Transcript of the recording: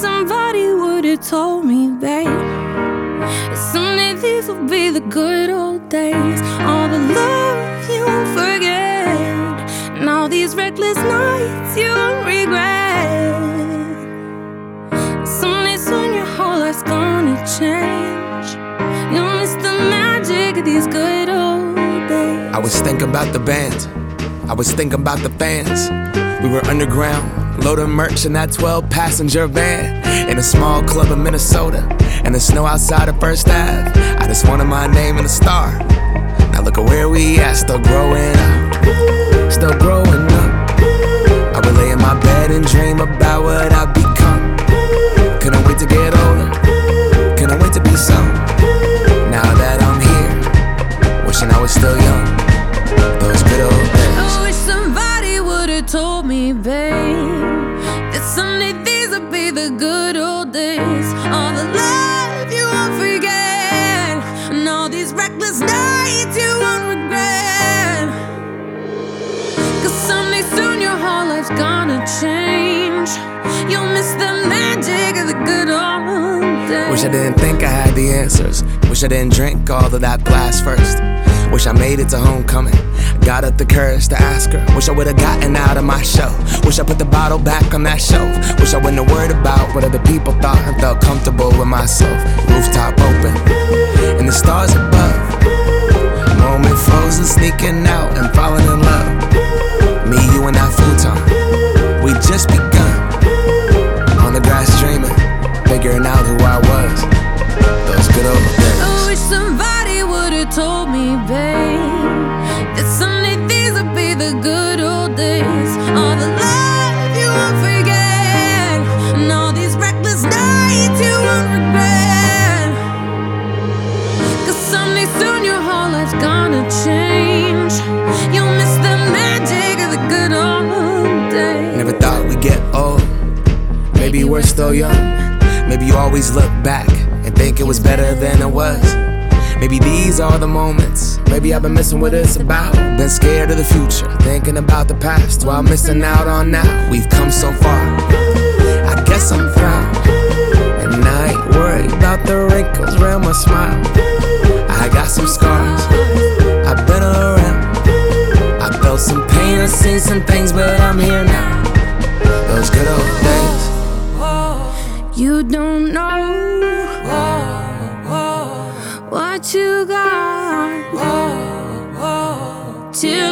somebody would have told me, babe. Someday these will be the good old days. All the love you forget, and all these reckless nights you regret. Someday soon your whole life's gonna change. You'll miss the magic of these good old days. I was thinking about the band. I was thinking about the fans. We were underground, loading merch in that 12 passenger van. In a small club in Minnesota, and the snow outside of First Ave. I just wanted my name and a star. Now look at where we at, still growing up. Still growing up. I would lay in my bed and dream about what I've become. Couldn't wait to get older. Couldn't wait to be some. Now that I'm here, wishing I was still young. Those good old days. I wish somebody would've told me, babe, the good old days. All the love you won't forget, and all these reckless nights you won't regret. Cause someday soon your whole life's gonna change. You'll miss the magic of the good old days. Wish I didn't think I had the answers. Wish I didn't drink all of that glass first. Wish I made it to homecoming. Got up the courage to ask her. Wish I would've gotten out of my show. Wish I put the bottle back on that shelf. Wish I wouldn't have worried about what other people thought and felt comfortable with myself. Rooftop open, and the stars above. Moment frozen, sneaking out and falling in love. Me, you, and that futon. We just begun. On the grass dreaming, figuring out who I was. Change. You'll miss the magic of the good old days. Never thought we'd get old. Maybe we're still young. Maybe you always look back and think it was better than it was. Maybe these are the moments. Maybe I've been missing what it's about. Been scared of the future, thinking about the past while missing out on now. We've come so far. I guess I'm proud. And I ain't worried about the wrinkles around my smile. I got some scars. You don't know what you got till